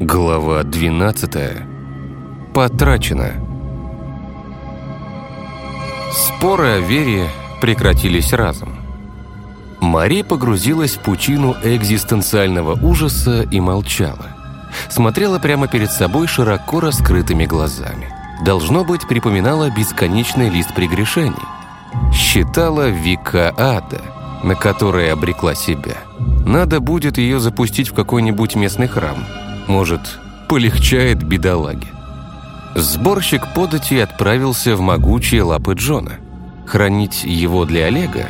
Глава 12. Потрачено. Споры о вере прекратились разом. Мари погрузилась в пучину экзистенциального ужаса и молчала. Смотрела прямо перед собой широко раскрытыми глазами. Должно быть, припоминала бесконечный лист прегрешений. Считала века ада, на которые обрекла себя. Надо будет ее запустить в какой-нибудь местный храм – может, полегчает бедолаге. Сборщик подати отправился в могучие лапы Джона. Хранить его для Олега?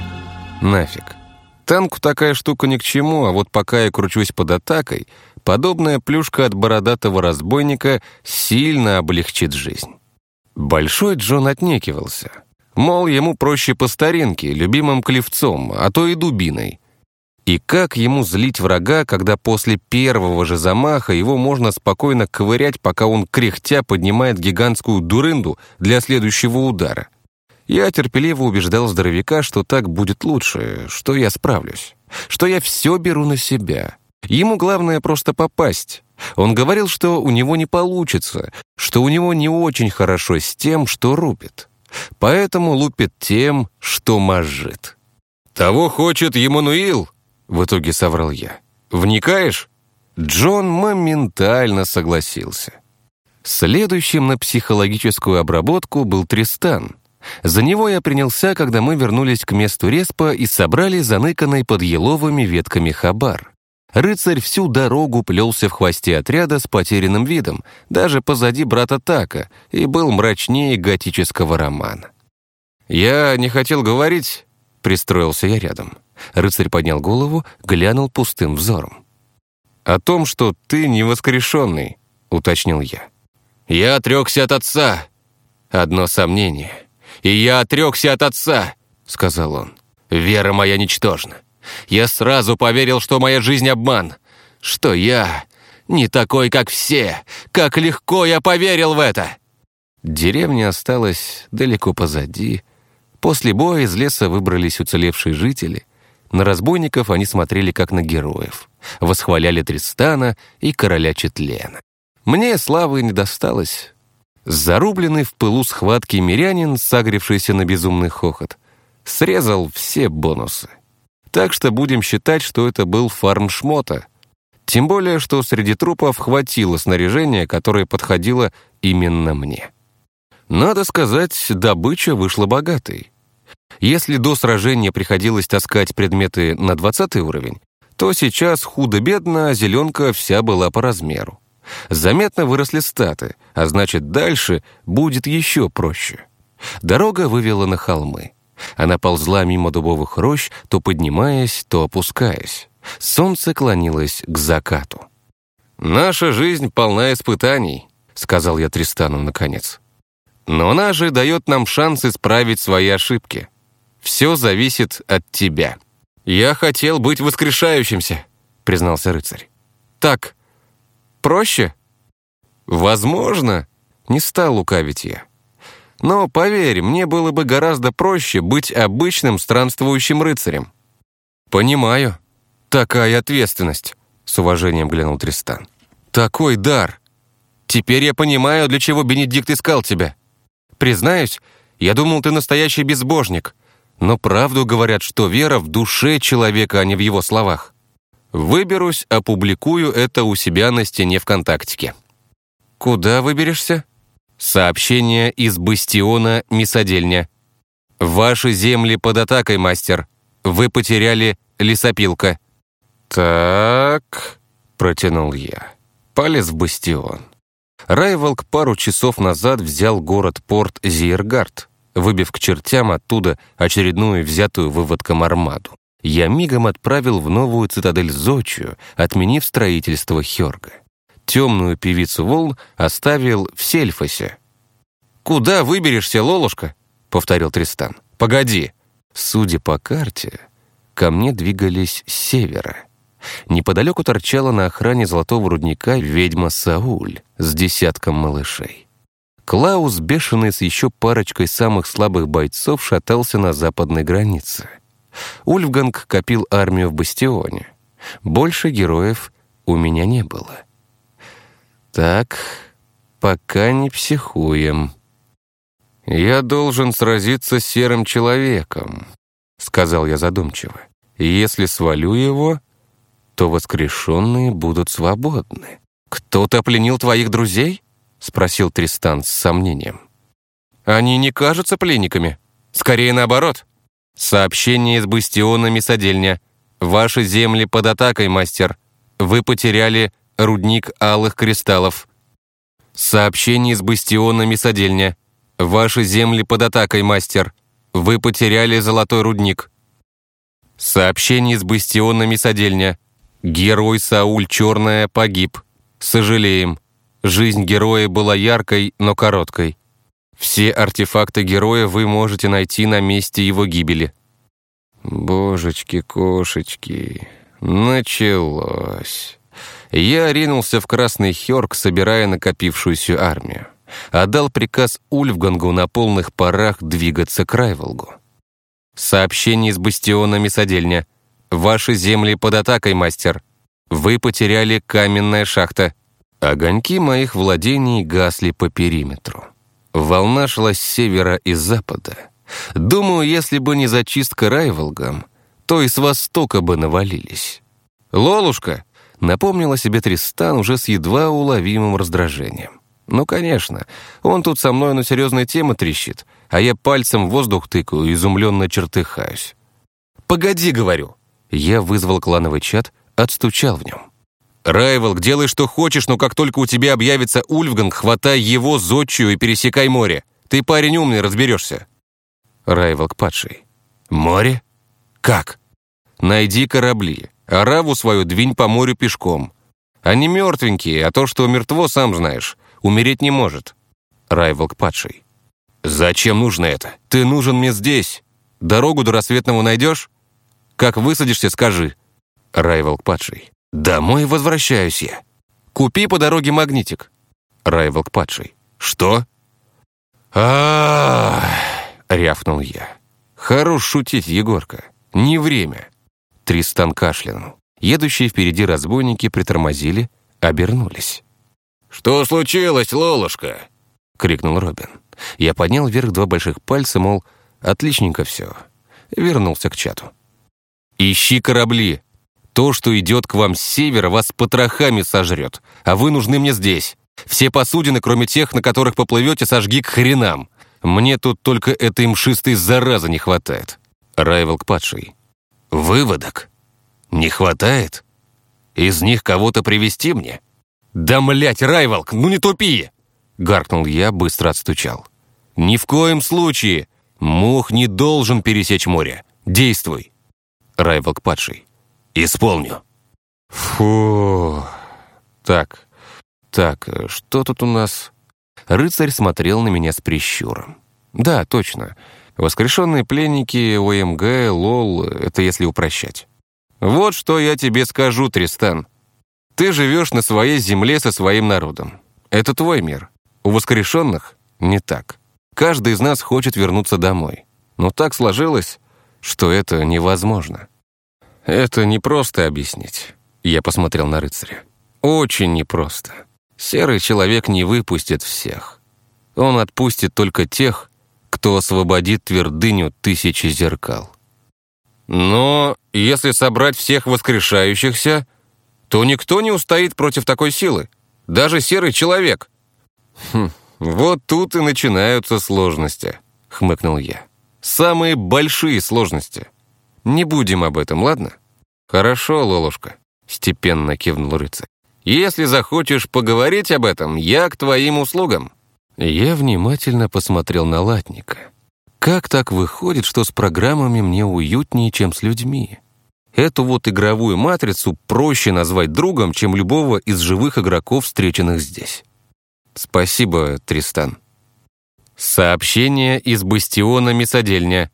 Нафиг. Танку такая штука ни к чему, а вот пока я кручусь под атакой, подобная плюшка от бородатого разбойника сильно облегчит жизнь. Большой Джон отнекивался. Мол, ему проще по старинке, любимым клевцом, а то и дубиной. И как ему злить врага, когда после первого же замаха его можно спокойно ковырять, пока он кряхтя поднимает гигантскую дурынду для следующего удара? Я терпеливо убеждал здоровяка, что так будет лучше, что я справлюсь, что я все беру на себя. Ему главное просто попасть. Он говорил, что у него не получится, что у него не очень хорошо с тем, что рубит. Поэтому лупит тем, что мажит. «Того хочет Емануил», в итоге соврал я. «Вникаешь?» Джон моментально согласился. Следующим на психологическую обработку был Тристан. За него я принялся, когда мы вернулись к месту респа и собрали заныканный под еловыми ветками хабар. Рыцарь всю дорогу плелся в хвосте отряда с потерянным видом, даже позади брата Така, и был мрачнее готического романа. «Я не хотел говорить», — пристроился я рядом. Рыцарь поднял голову, глянул пустым взором. «О том, что ты не воскрешенный», — уточнил я. «Я отрекся от отца». «Одно сомнение. И я отрекся от отца», — сказал он. «Вера моя ничтожна. Я сразу поверил, что моя жизнь обман, что я не такой, как все. Как легко я поверил в это!» Деревня осталась далеко позади. После боя из леса выбрались уцелевшие жители. На разбойников они смотрели как на героев, восхваляли Тристана и короля Четлена. Мне славы не досталось. Зарубленный в пылу схватки мирянин, сагрившийся на безумный хохот, срезал все бонусы. Так что будем считать, что это был фарм шмота. Тем более, что среди трупов хватило снаряжения, которое подходило именно мне. Надо сказать, добыча вышла богатой. Если до сражения приходилось таскать предметы на 20 уровень, то сейчас худо-бедно зеленка вся была по размеру. Заметно выросли статы, а значит, дальше будет еще проще. Дорога вывела на холмы. Она ползла мимо дубовых рощ, то поднимаясь, то опускаясь. Солнце клонилось к закату. «Наша жизнь полна испытаний», — сказал я Тристану наконец. «Но она же дает нам шанс исправить свои ошибки. Все зависит от тебя». «Я хотел быть воскрешающимся», — признался рыцарь. «Так, проще?» «Возможно», — не стал лукавить я. «Но, поверь, мне было бы гораздо проще быть обычным странствующим рыцарем». «Понимаю. Такая ответственность», — с уважением глянул Тристан. «Такой дар. Теперь я понимаю, для чего Бенедикт искал тебя. Признаюсь, я думал, ты настоящий безбожник, но правду говорят, что вера в душе человека, а не в его словах. Выберусь, опубликую это у себя на стене ВКонтактике. Куда выберешься? Сообщение из бастиона Мисодельня. Ваши земли под атакой, мастер. Вы потеряли лесопилка. Так, протянул я. Полез в бастион. Райволк пару часов назад взял город-порт Зиергард выбив к чертям оттуда очередную взятую выводком армаду. Я мигом отправил в новую цитадель Зочию, отменив строительство Хёрга. Темную певицу волн оставил в Сельфосе. «Куда выберешься, Лолушка?» — повторил Тристан. «Погоди». Судя по карте, ко мне двигались с севера. Неподалеку торчала на охране золотого рудника ведьма Сауль с десятком малышей. Клаус, бешеный с еще парочкой самых слабых бойцов, шатался на западной границе. Ульфганг копил армию в бастионе. Больше героев у меня не было. Так, пока не психуем. «Я должен сразиться с серым человеком», — сказал я задумчиво. «Если свалю его, то воскрешенные будут свободны». «Кто-то пленил твоих друзей?» — спросил Тристан с сомнением. «Они не кажутся пленниками. Скорее наоборот. Сообщение из бастиона Мисодельня. Ваши земли под атакой, мастер. Вы потеряли рудник алых кристаллов. Сообщение из бастиона Мисодельня. Ваши земли под атакой, мастер. Вы потеряли золотой рудник. Сообщение из бастиона Мисодельня. Герой Сауль Черная погиб. Сожалеем. Жизнь героя была яркой, но короткой. Все артефакты героя вы можете найти на месте его гибели. Божечки-кошечки, началось. Я ринулся в Красный Хёрк, собирая накопившуюся армию. Отдал приказ Ульфгангу на полных парах двигаться к Райволгу. Сообщение из бастиона Мисодельня. Ваши земли под атакой, мастер. Вы потеряли каменная шахта. Огоньки моих владений гасли по периметру. Волна шла с севера и запада. Думаю, если бы не зачистка Райволгом, то и с востока бы навалились. «Лолушка!» — напомнила себе Тристан уже с едва уловимым раздражением. «Ну, конечно, он тут со мной на серьезные темы трещит, а я пальцем в воздух тыкаю и изумленно чертыхаюсь». «Погоди, — говорю!» Я вызвал клановый чат, отстучал в нем. «Райвелк, делай, что хочешь, но как только у тебя объявится Ульфганг, хватай его, зодчую и пересекай море. Ты парень умный, разберешься». Райвелк падший. «Море? Как?» «Найди корабли. Араву свою двинь по морю пешком. Они мертвенькие, а то, что мертво, сам знаешь, умереть не может». Райвелк падший. «Зачем нужно это? Ты нужен мне здесь. Дорогу до рассветного найдешь? Как высадишься, скажи». Райвелк падший. «Домой возвращаюсь я. Купи по дороге магнитик». Райвелк падший. «Что?» а рявкнул я. «Хорош шутить, Егорка. Не время». Тристан кашлянул. Едущие впереди разбойники притормозили, обернулись. «Что случилось, Лолушка?» — крикнул Робин. Я поднял вверх два больших пальца, мол, отличненько все. Вернулся к чату. «Ищи корабли. То, что идет к вам с севера, вас потрохами сожрет, а вы нужны мне здесь. Все посудины, кроме тех, на которых поплывете, сожги к хренам. Мне тут только этой мшистой заразы не хватает». Райвелк падший. «Выводок? Не хватает? Из них кого-то привести мне?» «Да, млять, Райвелк, ну не тупи!» Гаркнул я, быстро отстучал. «Ни в коем случае! Мух не должен пересечь море. Действуй!» Райвелк падший. «Исполню». Фу. Так, так, что тут у нас? Рыцарь смотрел на меня с прищуром. Да, точно. Воскрешенные пленники, ОМГ, ЛОЛ — это если упрощать. Вот что я тебе скажу, Тристан. Ты живешь на своей земле со своим народом. Это твой мир. У воскрешенных не так. Каждый из нас хочет вернуться домой. Но так сложилось, что это невозможно. Это непросто объяснить. Я посмотрел на рыцаря. Очень непросто. Серый человек не выпустит всех. Он отпустит только тех, кто освободит твердыню тысячи зеркал. Но если собрать всех воскрешающихся, то никто не устоит против такой силы. Даже серый человек. Хм, вот тут и начинаются сложности, хмыкнул я. Самые большие сложности. Не будем об этом, ладно? Хорошо, Лолушка, степенно кивнул рыцарь. Если захочешь поговорить об этом, я к твоим услугам». Я внимательно посмотрел на латника. Как так выходит, что с программами мне уютнее, чем с людьми? Эту вот игровую матрицу проще назвать другом, чем любого из живых игроков, встреченных здесь. Спасибо, Тристан. Сообщение из бастиона Мисодельня.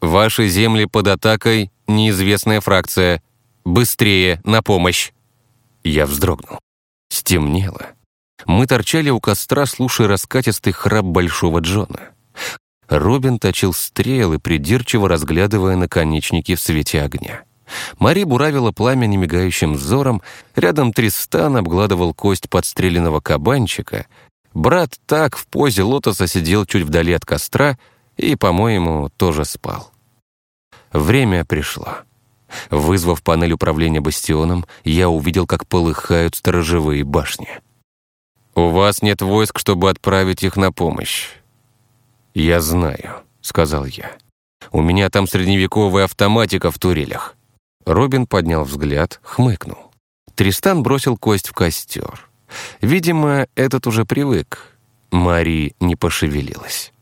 Ваши земли под атакой, неизвестная фракция. Быстрее, на помощь. Я вздрогнул. Стемнело. Мы торчали у костра, слушая раскатистый храп Большого Джона. Робин точил стрелы, придирчиво разглядывая наконечники в свете огня. Мари буравила пламя немигающим взором, рядом Тристан обгладывал кость подстреленного кабанчика, брат так в позе лотоса сидел чуть вдали от костра и, по-моему, тоже спал. Время пришло. Вызвав панель управления бастионом, я увидел, как полыхают сторожевые башни. «У вас нет войск, чтобы отправить их на помощь». «Я знаю», — сказал я. «У меня там средневековая автоматика в турелях». Робин поднял взгляд, хмыкнул. Тристан бросил кость в костер. Видимо, этот уже привык. Мари не пошевелилась.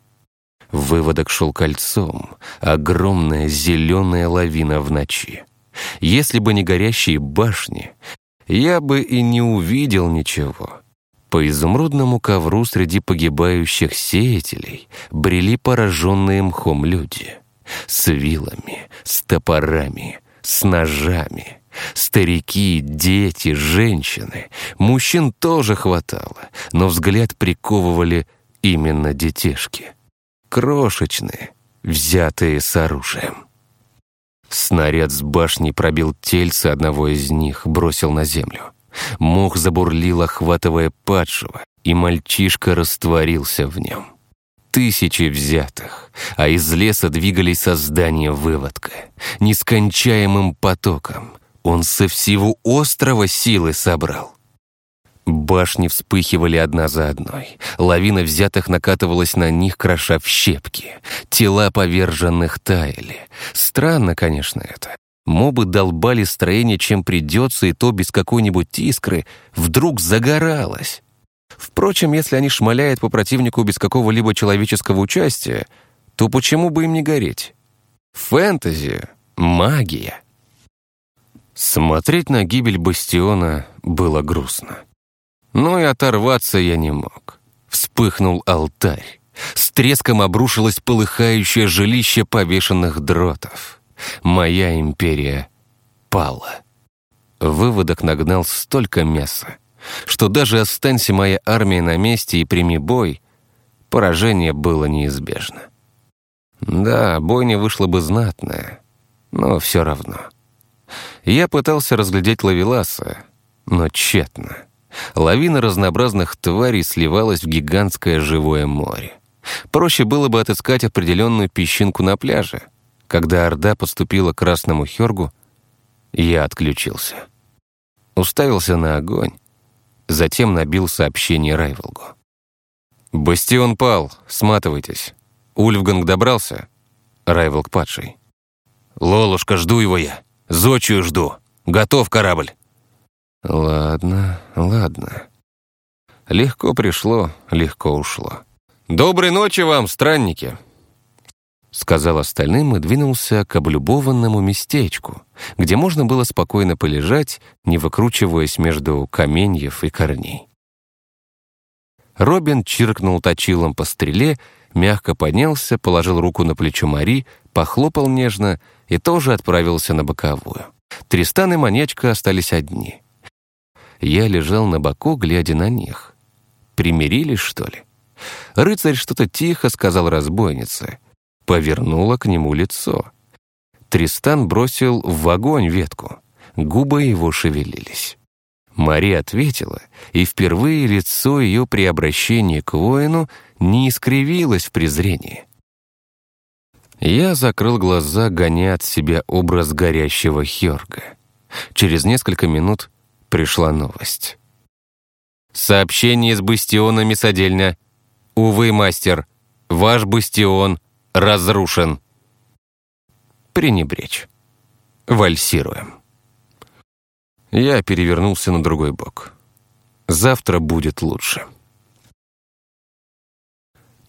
Выводок шел кольцом, огромная зеленая лавина в ночи. Если бы не горящие башни, я бы и не увидел ничего. По изумрудному ковру среди погибающих сеятелей брели пораженные мхом люди. С вилами, с топорами, с ножами. Старики, дети, женщины. Мужчин тоже хватало, но взгляд приковывали именно детишки. Крошечные, взятые с оружием. Снаряд с башни пробил тельце одного из них, бросил на землю. Мох забурлил, охватывая падшего, и мальчишка растворился в нем. Тысячи взятых, а из леса двигались создания выводка. Нескончаемым потоком. Он со всего острова силы собрал. Башни вспыхивали одна за одной. Лавина взятых накатывалась на них, кроша в щепки. Тела поверженных таяли. Странно, конечно, это. Мобы долбали строение, чем придется, и то без какой-нибудь искры вдруг загоралось. Впрочем, если они шмаляют по противнику без какого-либо человеческого участия, то почему бы им не гореть? Фэнтези, магия. Смотреть на гибель бастиона было грустно. Но и оторваться я не мог. Вспыхнул алтарь. С треском обрушилось полыхающее жилище повешенных дротов. Моя империя пала. Выводок нагнал столько мяса, что даже останься моя армия на месте и прими бой, поражение было неизбежно. Да, бойня вышла бы знатная, но все равно. Я пытался разглядеть Лавеласа, но тщетно. Лавина разнообразных тварей сливалась в гигантское живое море. Проще было бы отыскать определенную песчинку на пляже. Когда Орда подступила к Красному Хергу, я отключился. Уставился на огонь, затем набил сообщение Райволгу. «Бастион пал, сматывайтесь. Ульфганг добрался?» Райволг падший. «Лолушка, жду его я. Зочью жду. Готов корабль». Ладно, ладно. Легко пришло, легко ушло. «Доброй ночи вам, странники!» Сказал остальным и двинулся к облюбованному местечку, где можно было спокойно полежать, не выкручиваясь между каменьев и корней. Робин чиркнул точилом по стреле, мягко поднялся, положил руку на плечо Мари, похлопал нежно и тоже отправился на боковую. Тристан и Манечка остались одни — я лежал на боку, глядя на них. Примирились, что ли? Рыцарь что-то тихо сказал разбойнице. Повернула к нему лицо. Тристан бросил в огонь ветку. Губы его шевелились. Мария ответила, и впервые лицо ее при обращении к воину не искривилось в презрении. Я закрыл глаза, гоня от себя образ горящего Хёрга. Через несколько минут пришла новость. Сообщение с бастионами содельно. Увы, мастер, ваш бастион разрушен. Пренебречь. Вальсируем. Я перевернулся на другой бок. Завтра будет лучше.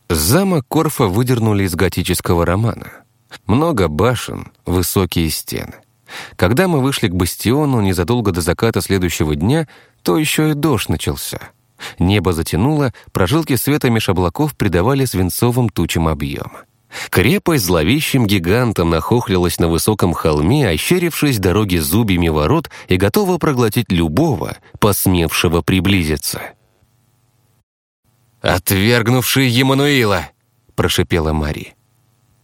Замок Корфа выдернули из готического романа. Много башен, высокие стены. Когда мы вышли к бастиону незадолго до заката следующего дня, то еще и дождь начался. Небо затянуло, прожилки света меж облаков придавали свинцовым тучам объема. Крепость зловещим гигантом нахохлилась на высоком холме, ощерившись дороги зубьями ворот и готова проглотить любого, посмевшего приблизиться. «Отвергнувший Емануила!» — прошипела Мари.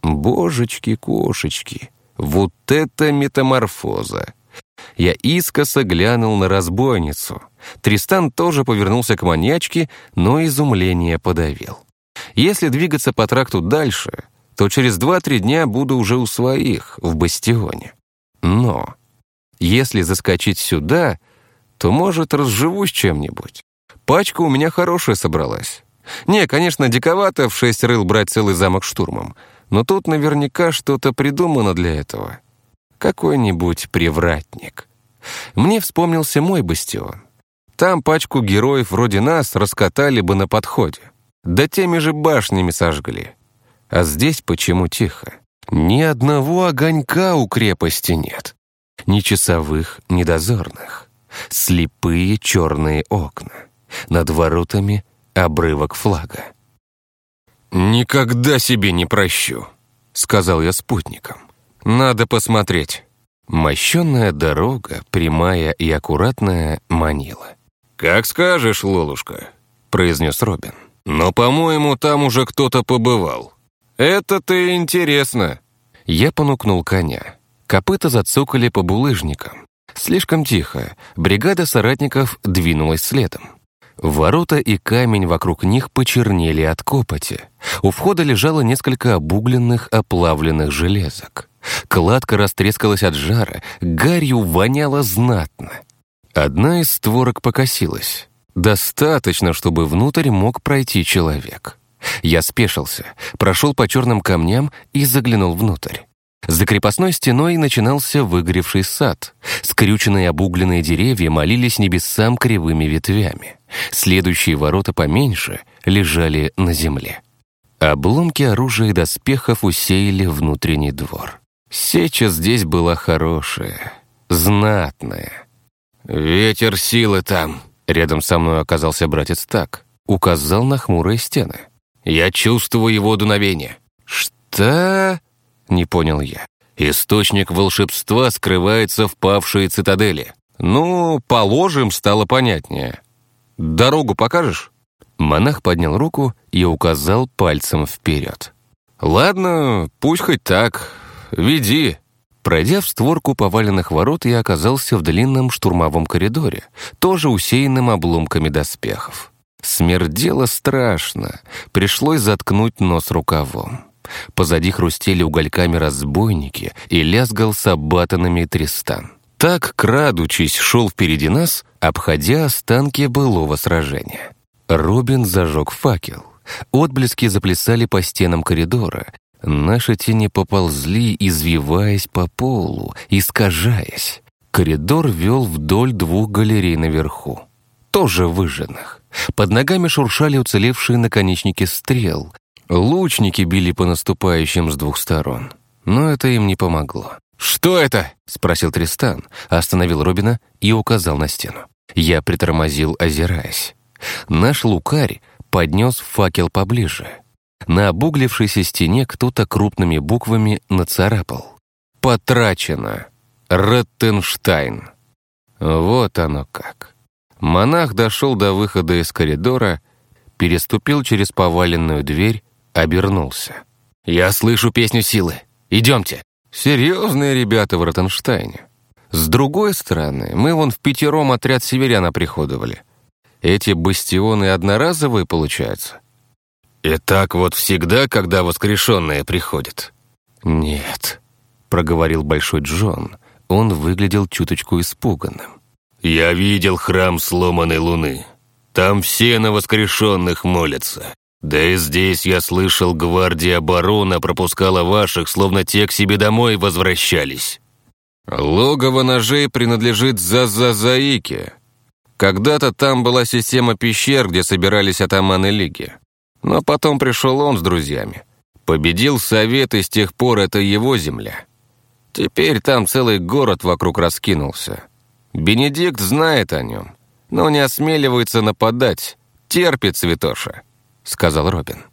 «Божечки-кошечки!» Вот это метаморфоза! Я искоса глянул на разбойницу. Тристан тоже повернулся к маньячке, но изумление подавил. Если двигаться по тракту дальше, то через два-три дня буду уже у своих, в бастионе. Но если заскочить сюда, то, может, разживусь чем-нибудь. Пачка у меня хорошая собралась. Не, конечно, диковато в шесть рыл брать целый замок штурмом, но тут наверняка что-то придумано для этого. Какой-нибудь привратник. Мне вспомнился мой бастион. Там пачку героев вроде нас раскатали бы на подходе. Да теми же башнями сожгли. А здесь почему тихо? Ни одного огонька у крепости нет. Ни часовых, ни дозорных. Слепые черные окна. Над воротами обрывок флага. «Никогда себе не прощу», — сказал я спутникам. «Надо посмотреть». Мощенная дорога, прямая и аккуратная, манила. «Как скажешь, Лолушка», — произнес Робин. «Но, по-моему, там уже кто-то побывал». «Это-то интересно». Я понукнул коня. Копыта зацокали по булыжникам. Слишком тихо. Бригада соратников двинулась следом. Ворота и камень вокруг них почернели от копоти. У входа лежало несколько обугленных, оплавленных железок. Кладка растрескалась от жара, гарью воняло знатно. Одна из створок покосилась. Достаточно, чтобы внутрь мог пройти человек. Я спешился, прошел по черным камням и заглянул внутрь. За крепостной стеной начинался выгоревший сад. Скрюченные обугленные деревья молились небесам кривыми ветвями. Следующие ворота поменьше лежали на земле. Обломки оружия и доспехов усеяли внутренний двор. Сеча здесь была хорошая, знатная. «Ветер силы там!» Рядом со мной оказался братец так. Указал на хмурые стены. «Я чувствую его дуновение». «Что?» Не понял я. Источник волшебства скрывается в павшей цитадели. Ну, положим, стало понятнее. Дорогу покажешь? Монах поднял руку и указал пальцем вперед. «Ладно, пусть хоть так. Веди». Пройдя в створку поваленных ворот, я оказался в длинном штурмовом коридоре, тоже усеянным обломками доспехов. Смердело страшно, пришлось заткнуть нос рукавом. Позади хрустели угольками разбойники и лязгал сабатанами Тристан. Так, крадучись, шел впереди нас, обходя останки былого сражения. Робин зажег факел. Отблески заплясали по стенам коридора. Наши тени поползли, извиваясь по полу, искажаясь. Коридор вел вдоль двух галерей наверху, тоже выжженных. Под ногами шуршали уцелевшие наконечники стрел, Лучники били по наступающим с двух сторон, но это им не помогло. «Что это?» — спросил Тристан, остановил Робина и указал на стену. Я притормозил, озираясь. Наш лукарь поднес факел поближе. На обуглившейся стене кто-то крупными буквами нацарапал. «Потрачено! Реттенштайн!» Вот оно как. Монах дошел до выхода из коридора, переступил через поваленную дверь обернулся. «Я слышу песню силы. Идемте». Серьезные ребята в Ротенштайне. С другой стороны, мы вон в пятером отряд северян оприходовали. Эти бастионы одноразовые, получаются? И так вот всегда, когда воскрешенные приходят? Нет, проговорил Большой Джон. Он выглядел чуточку испуганным. Я видел храм сломанной луны. Там все на воскрешенных молятся. Да и здесь я слышал, гвардия барона пропускала ваших, словно те к себе домой возвращались. Логово ножей принадлежит Зазазаике. Когда-то там была система пещер, где собирались атаманы Лиги. Но потом пришел он с друзьями. Победил совет, и с тех пор это его земля. Теперь там целый город вокруг раскинулся. Бенедикт знает о нем, но не осмеливается нападать. Терпит святоша. — сказал Робин.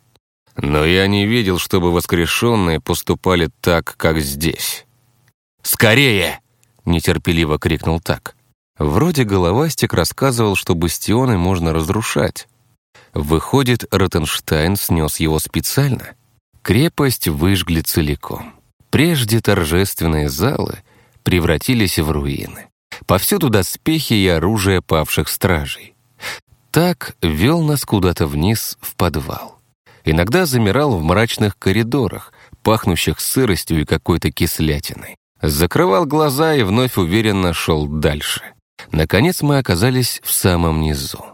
«Но я не видел, чтобы воскрешенные поступали так, как здесь». «Скорее!» — нетерпеливо крикнул так. Вроде головастик рассказывал, что бастионы можно разрушать. Выходит, Ротенштайн снес его специально. Крепость выжгли целиком. Прежде торжественные залы превратились в руины. Повсюду доспехи и оружие павших стражей. Так вел нас куда-то вниз в подвал. Иногда замирал в мрачных коридорах, пахнущих сыростью и какой-то кислятиной. Закрывал глаза и вновь уверенно шел дальше. Наконец мы оказались в самом низу.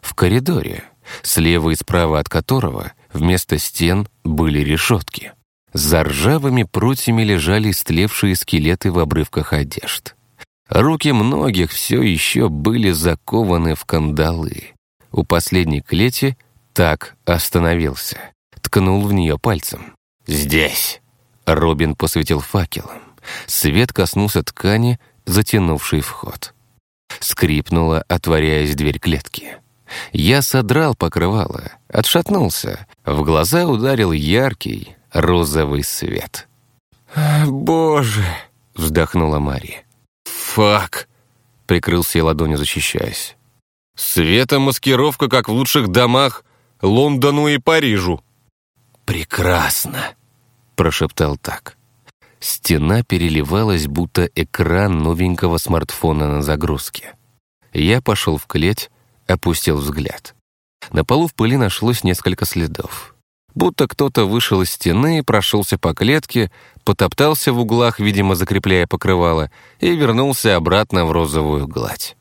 В коридоре, слева и справа от которого вместо стен были решетки. За ржавыми прутьями лежали истлевшие скелеты в обрывках одежд. Руки многих все еще были закованы в кандалы. У последней клети так остановился. Ткнул в нее пальцем. «Здесь!» Робин посветил факелом. Свет коснулся ткани, затянувшей вход. Скрипнула, отворяясь дверь клетки. Я содрал покрывало, отшатнулся. В глаза ударил яркий розовый свет. «Боже!» — вздохнула Мария. «Фак!» — прикрылся я ладонью, защищаясь. «Светомаскировка, как в лучших домах Лондону и Парижу!» «Прекрасно!» — прошептал так. Стена переливалась, будто экран новенького смартфона на загрузке. Я пошел в клеть, опустил взгляд. На полу в пыли нашлось несколько следов. Будто кто-то вышел из стены, прошелся по клетке, потоптался в углах, видимо, закрепляя покрывало, и вернулся обратно в розовую гладь.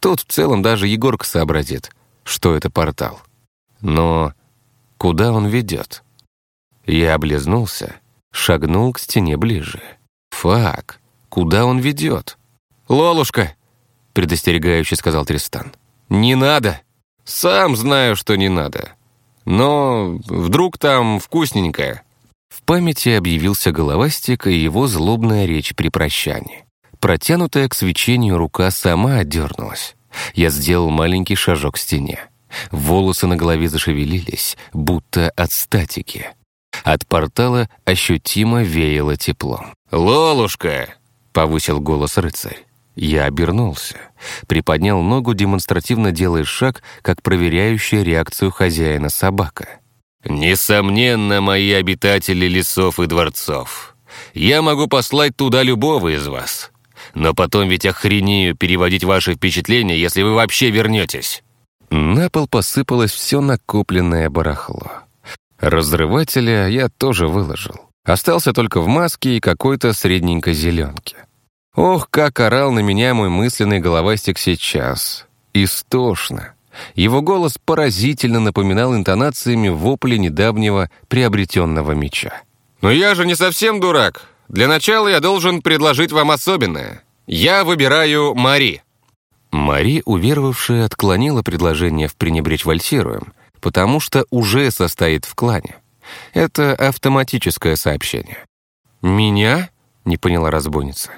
Тут в целом даже Егорка сообразит, что это портал. Но куда он ведет? Я облизнулся, шагнул к стене ближе. «Фак, куда он ведет?» «Лолушка!» — предостерегающе сказал Тристан. «Не надо! Сам знаю, что не надо. Но вдруг там вкусненькое». В памяти объявился головастик и его злобная речь при прощании. Протянутая к свечению рука сама отдернулась. Я сделал маленький шажок к стене. Волосы на голове зашевелились, будто от статики. От портала ощутимо веяло теплом. «Лолушка!» — повысил голос рыцарь. Я обернулся, приподнял ногу, демонстративно делая шаг, как проверяющая реакцию хозяина собака. «Несомненно, мои обитатели лесов и дворцов. Я могу послать туда любого из вас. Но потом ведь охренею переводить ваши впечатления, если вы вообще вернетесь». На пол посыпалось все накопленное барахло. Разрывателя я тоже выложил. Остался только в маске и какой-то средненькой зеленке. Ох, как орал на меня мой мысленный головастик сейчас. Истошно. Его голос поразительно напоминал интонациями вопли недавнего приобретенного меча. «Но я же не совсем дурак. Для начала я должен предложить вам особенное. Я выбираю Мари». Мари, уверовавшая, отклонила предложение в «пренебречь вальсируем», потому что уже состоит в клане. Это автоматическое сообщение. «Меня?» — не поняла разбойница.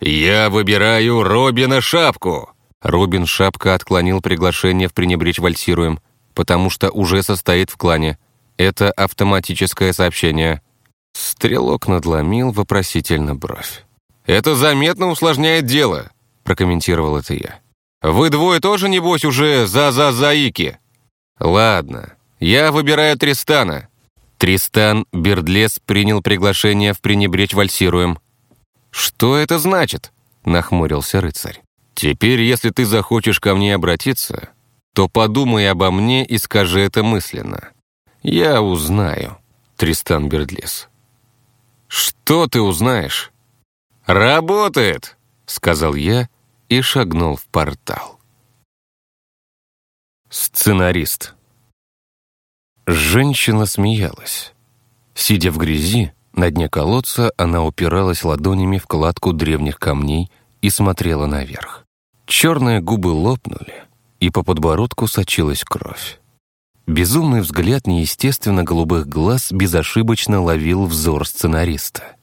«Я выбираю Робина Шапку!» Робин Шапка отклонил приглашение в «Пренебречь вальсируем», потому что уже состоит в клане. Это автоматическое сообщение. Стрелок надломил вопросительно бровь. «Это заметно усложняет дело», — прокомментировал это я. «Вы двое тоже, небось, уже за-за-заики?» «Ладно, я выбираю Тристана». Тристан Бердлес принял приглашение в «Пренебречь вальсируем», «Что это значит?» — нахмурился рыцарь. «Теперь, если ты захочешь ко мне обратиться, то подумай обо мне и скажи это мысленно. Я узнаю, Тристан Бердлес». «Что ты узнаешь?» «Работает!» — сказал я и шагнул в портал. Сценарист. Женщина смеялась. Сидя в грязи, на дне колодца она упиралась ладонями в кладку древних камней и смотрела наверх. Черные губы лопнули, и по подбородку сочилась кровь. Безумный взгляд неестественно голубых глаз безошибочно ловил взор сценариста.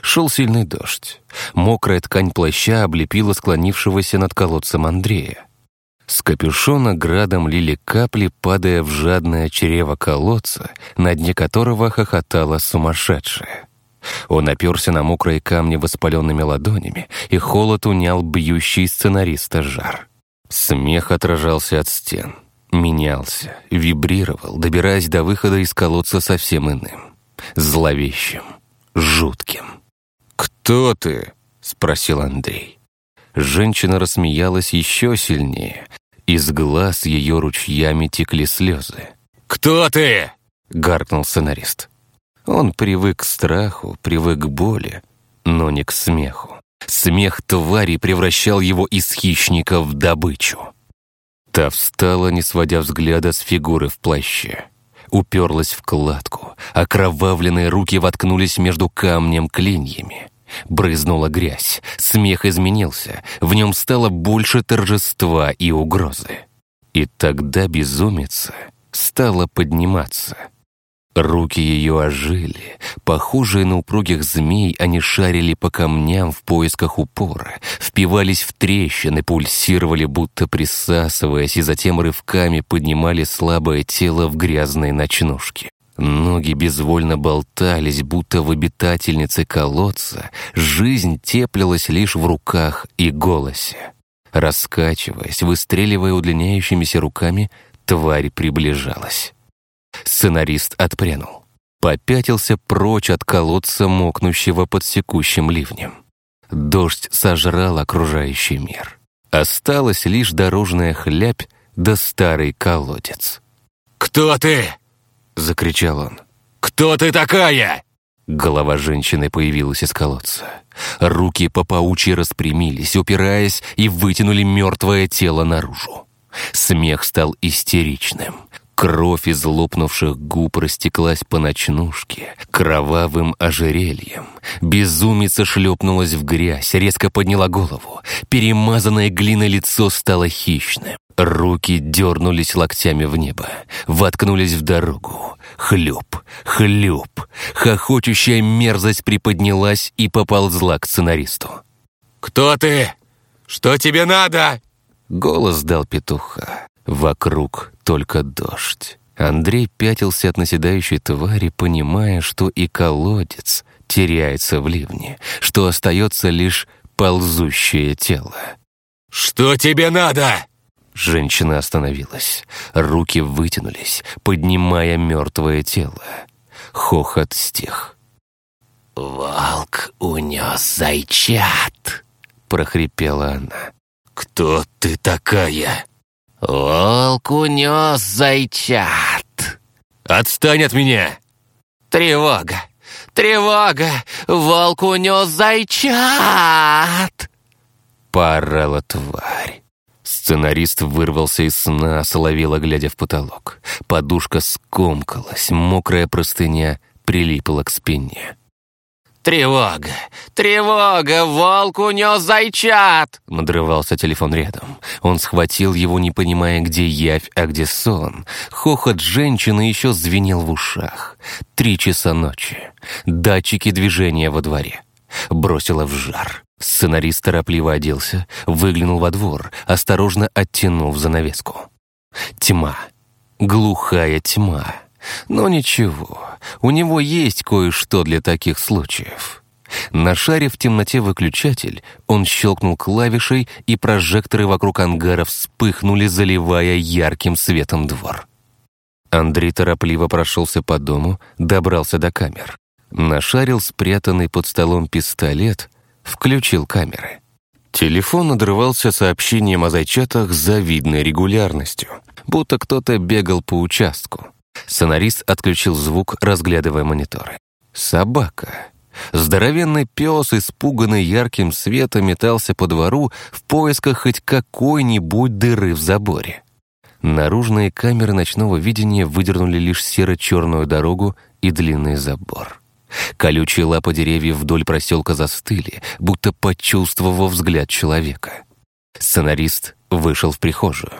Шел сильный дождь. Мокрая ткань плаща облепила склонившегося над колодцем Андрея. С капюшона градом лили капли, падая в жадное чрево колодца, на дне которого хохотала сумасшедшая. Он оперся на мокрые камни воспаленными ладонями, и холод унял бьющий сценариста жар. Смех отражался от стен, менялся, вибрировал, добираясь до выхода из колодца совсем иным, зловещим, жутким. «Кто ты?» — спросил Андрей. Женщина рассмеялась еще сильнее. Из глаз ее ручьями текли слезы. «Кто ты?» — гаркнул сценарист. Он привык к страху, привык к боли, но не к смеху. Смех твари превращал его из хищника в добычу. Та встала, не сводя взгляда с фигуры в плаще. Уперлась в кладку, окровавленные руки воткнулись между камнем клиньями. Брызнула грязь, смех изменился, в нем стало больше торжества и угрозы. И тогда безумица стала подниматься — Руки ее ожили. Похожие на упругих змей, они шарили по камням в поисках упора, впивались в трещины, пульсировали, будто присасываясь, и затем рывками поднимали слабое тело в грязные ночнушки. Ноги безвольно болтались, будто в обитательнице колодца. Жизнь теплилась лишь в руках и голосе. Раскачиваясь, выстреливая удлиняющимися руками, тварь приближалась. Сценарист отпрянул. Попятился прочь от колодца, мокнущего под секущим ливнем. Дождь сожрал окружающий мир. Осталась лишь дорожная хлябь да старый колодец. «Кто ты?» — закричал он. «Кто ты такая?» Голова женщины появилась из колодца. Руки по паучьи распрямились, упираясь, и вытянули мертвое тело наружу. Смех стал истеричным. Кровь из лопнувших губ растеклась по ночнушке, кровавым ожерельем. Безумица шлепнулась в грязь, резко подняла голову. Перемазанное глиной лицо стало хищным. Руки дернулись локтями в небо, воткнулись в дорогу. Хлюп, хлюп. Хохочущая мерзость приподнялась и поползла к сценаристу. «Кто ты? Что тебе надо?» Голос дал петуха. Вокруг только дождь. Андрей пятился от наседающей твари, понимая, что и колодец теряется в ливне, что остается лишь ползущее тело. «Что тебе надо?» Женщина остановилась. Руки вытянулись, поднимая мертвое тело. Хохот стих. «Волк унес зайчат!» — прохрипела она. «Кто ты такая?» «Волк унес зайчат!» «Отстань от меня!» «Тревога! Тревога! Волк унес зайчат!» Порала тварь. Сценарист вырвался из сна, соловело глядя в потолок. Подушка скомкалась, мокрая простыня прилипла к спине. «Тревога! Тревога! Волк унес зайчат!» Надрывался телефон рядом. Он схватил его, не понимая, где явь, а где сон. Хохот женщины еще звенел в ушах. Три часа ночи. Датчики движения во дворе. Бросило в жар. Сценарист торопливо оделся, выглянул во двор, осторожно оттянув занавеску. Тьма. Глухая тьма. Но ничего, у него есть кое-что для таких случаев. Нашарив в темноте выключатель, он щелкнул клавишей, и прожекторы вокруг ангара вспыхнули, заливая ярким светом двор. Андрей торопливо прошелся по дому, добрался до камер. Нашарил спрятанный под столом пистолет, включил камеры. Телефон надрывался сообщением о зайчатах с завидной регулярностью, будто кто-то бегал по участку. Сценарист отключил звук, разглядывая мониторы. «Собака». Здоровенный пес, испуганный ярким светом, метался по двору в поисках хоть какой-нибудь дыры в заборе. Наружные камеры ночного видения выдернули лишь серо-черную дорогу и длинный забор. Колючие лапы деревьев вдоль проселка застыли, будто почувствовав взгляд человека. Сценарист вышел в прихожую.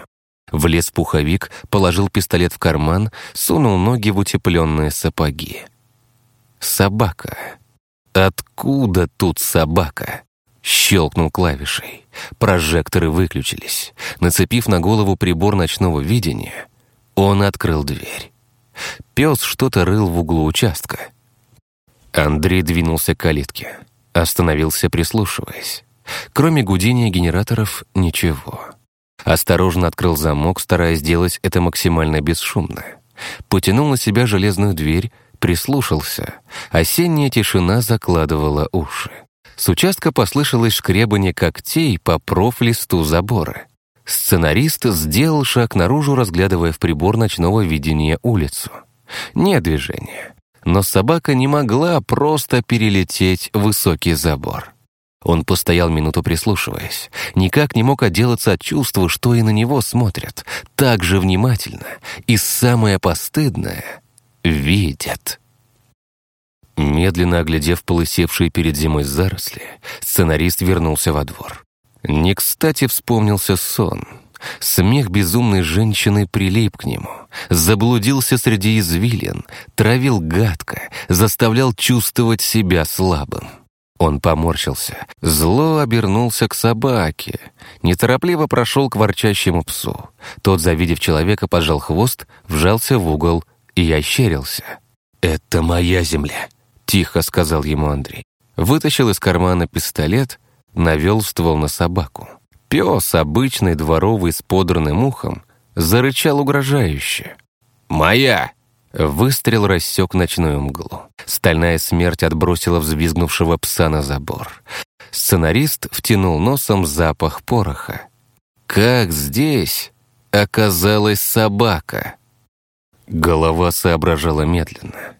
Влез пуховик, положил пистолет в карман, сунул ноги в утепленные сапоги. Собака. Откуда тут собака? Щелкнул клавишей. Прожекторы выключились. Нацепив на голову прибор ночного видения, он открыл дверь. Пес что-то рыл в углу участка. Андрей двинулся к калитке. Остановился, прислушиваясь. Кроме гудения генераторов, ничего. Осторожно открыл замок, стараясь сделать это максимально бесшумно. Потянул на себя железную дверь, прислушался. Осенняя тишина закладывала уши. С участка послышалось шкребание когтей по профлисту забора. Сценарист сделал шаг наружу, разглядывая в прибор ночного видения улицу. Нет движения. Но собака не могла просто перелететь высокий забор. Он постоял минуту прислушиваясь. Никак не мог отделаться от чувства, что и на него смотрят. Так же внимательно. И самое постыдное — видят. Медленно оглядев полысевшие перед зимой заросли, сценарист вернулся во двор. Не кстати вспомнился сон. Смех безумной женщины прилип к нему, заблудился среди извилин, травил гадко, заставлял чувствовать себя слабым. Он поморщился. Зло обернулся к собаке. Неторопливо прошел к ворчащему псу. Тот, завидев человека, пожал хвост, вжался в угол и ощерился. «Это моя земля», — тихо сказал ему Андрей. Вытащил из кармана пистолет, навел ствол на собаку. Пес, обычный дворовый с подранным ухом, зарычал угрожающе. «Моя!» Выстрел рассек ночную мглу. Стальная смерть отбросила взвизгнувшего пса на забор. Сценарист втянул носом запах пороха. «Как здесь оказалась собака?» Голова соображала медленно.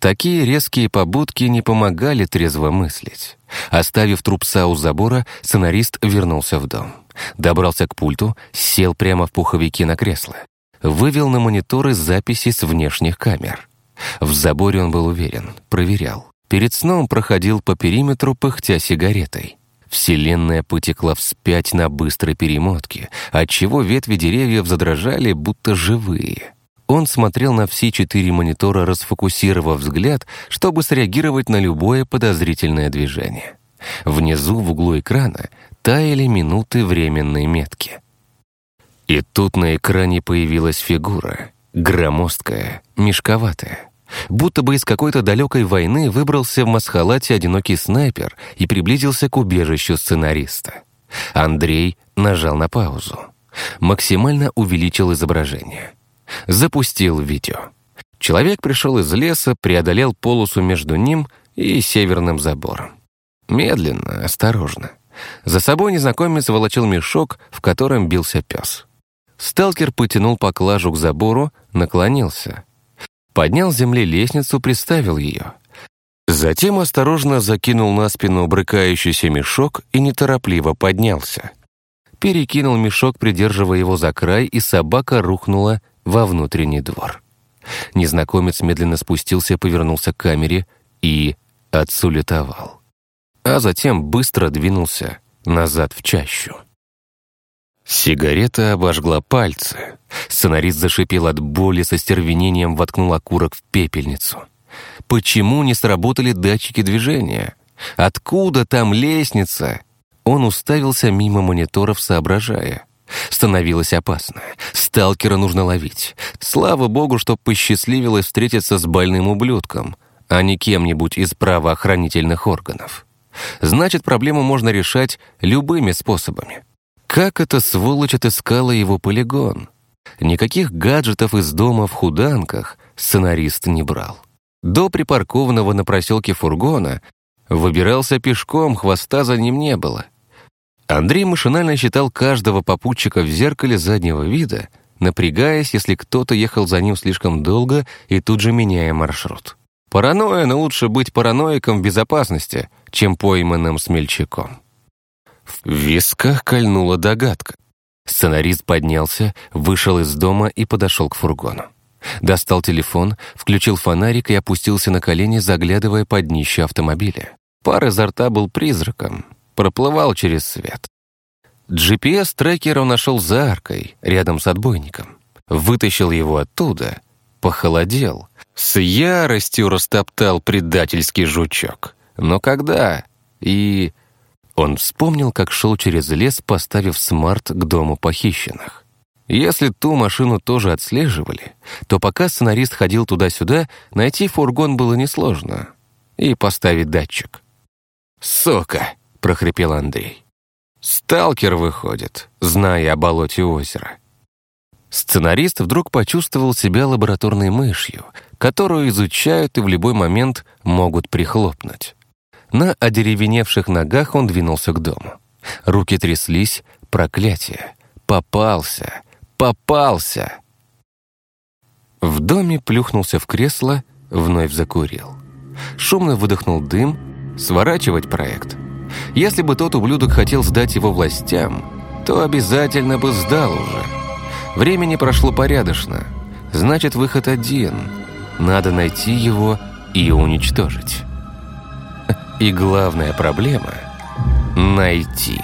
Такие резкие побудки не помогали трезво мыслить. Оставив труп пса у забора, сценарист вернулся в дом. Добрался к пульту, сел прямо в пуховике на кресло вывел на мониторы записи с внешних камер. В заборе он был уверен, проверял. Перед сном проходил по периметру, пыхтя сигаретой. Вселенная потекла вспять на быстрой перемотке, отчего ветви деревьев задрожали, будто живые. Он смотрел на все четыре монитора, расфокусировав взгляд, чтобы среагировать на любое подозрительное движение. Внизу, в углу экрана, таяли минуты временной метки — и тут на экране появилась фигура, громоздкая, мешковатая. Будто бы из какой-то далекой войны выбрался в масхалате одинокий снайпер и приблизился к убежищу сценариста. Андрей нажал на паузу. Максимально увеличил изображение. Запустил видео. Человек пришел из леса, преодолел полосу между ним и северным забором. Медленно, осторожно. За собой незнакомец волочил мешок, в котором бился пес. Сталкер потянул поклажу к забору, наклонился. Поднял с земли лестницу, приставил ее. Затем осторожно закинул на спину брыкающийся мешок и неторопливо поднялся. Перекинул мешок, придерживая его за край, и собака рухнула во внутренний двор. Незнакомец медленно спустился, повернулся к камере и отсулетовал. А затем быстро двинулся назад в чащу. Сигарета обожгла пальцы. Сценарист зашипел от боли, со стервенением воткнул окурок в пепельницу. Почему не сработали датчики движения? Откуда там лестница? Он уставился мимо мониторов, соображая. Становилось опасно. Сталкера нужно ловить. Слава богу, что посчастливилось встретиться с больным ублюдком, а не кем-нибудь из правоохранительных органов. Значит, проблему можно решать любыми способами. Как эта сволочь отыскала его полигон? Никаких гаджетов из дома в худанках сценарист не брал. До припаркованного на проселке фургона выбирался пешком, хвоста за ним не было. Андрей машинально считал каждого попутчика в зеркале заднего вида, напрягаясь, если кто-то ехал за ним слишком долго и тут же меняя маршрут. Паранойя, но лучше быть параноиком в безопасности, чем пойманным смельчаком. В висках кольнула догадка. Сценарист поднялся, вышел из дома и подошел к фургону. Достал телефон, включил фонарик и опустился на колени, заглядывая под днище автомобиля. Пар изо рта был призраком, проплывал через свет. GPS-трекер он нашел за аркой, рядом с отбойником. Вытащил его оттуда, похолодел. С яростью растоптал предательский жучок. Но когда? И он вспомнил, как шел через лес, поставив смарт к дому похищенных. Если ту машину тоже отслеживали, то пока сценарист ходил туда-сюда, найти фургон было несложно. И поставить датчик. «Сока!» — прохрипел Андрей. «Сталкер выходит, зная о болоте озера». Сценарист вдруг почувствовал себя лабораторной мышью, которую изучают и в любой момент могут прихлопнуть. На одеревеневших ногах он двинулся к дому. Руки тряслись, проклятие. Попался, попался. В доме плюхнулся в кресло, вновь закурил. Шумно выдохнул дым, сворачивать проект. Если бы тот ублюдок хотел сдать его властям, то обязательно бы сдал уже. Времени прошло порядочно. Значит, выход один. Надо найти его и уничтожить. И главная проблема — найти.